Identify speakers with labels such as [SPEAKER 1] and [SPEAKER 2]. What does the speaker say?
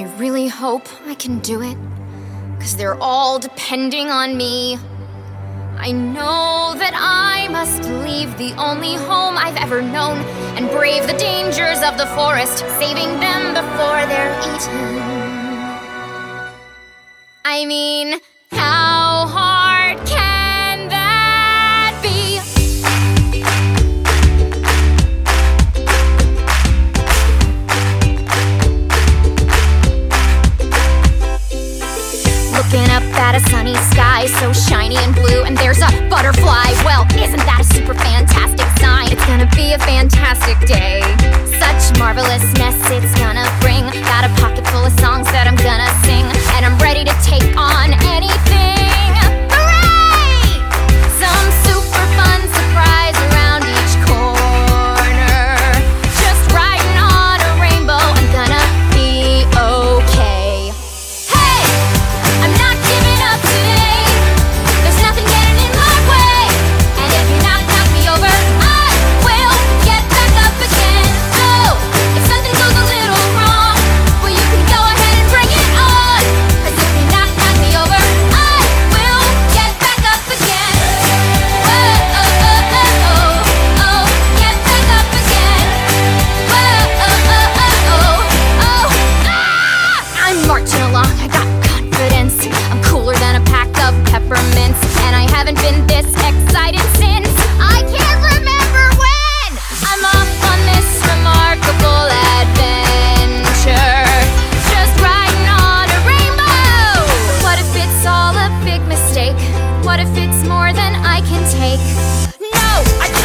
[SPEAKER 1] I really hope I can do it, because they're all depending on me. I know that I must leave the only home I've ever known and brave the dangers of the forest, saving them before they're eaten. I mean, a sunny sky so shiny and blue, and there's a big mistake? What if it's more than I can take? No, I